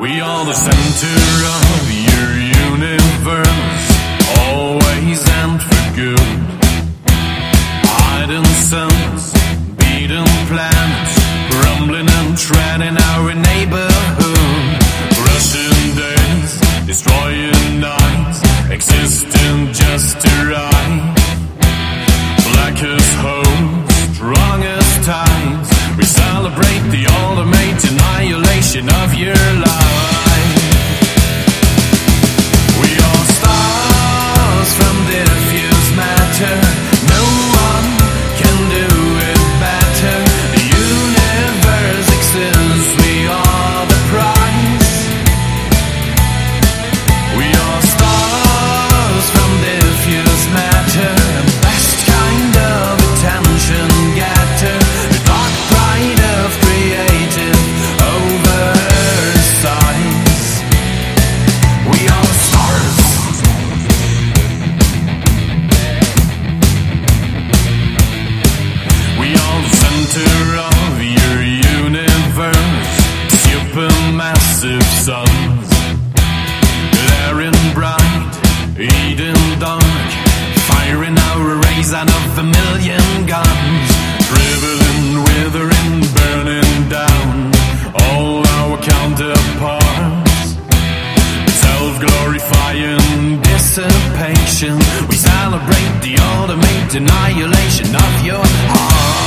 We are the center of your universe, always and for good. Hiding suns, beating planets, rumbling and treading our neighborhood. Out of a million guns. Dribbling, withering, burning down. All our counterparts. Self-glorifying dissipation. We celebrate the ultimate annihilation of your hearts.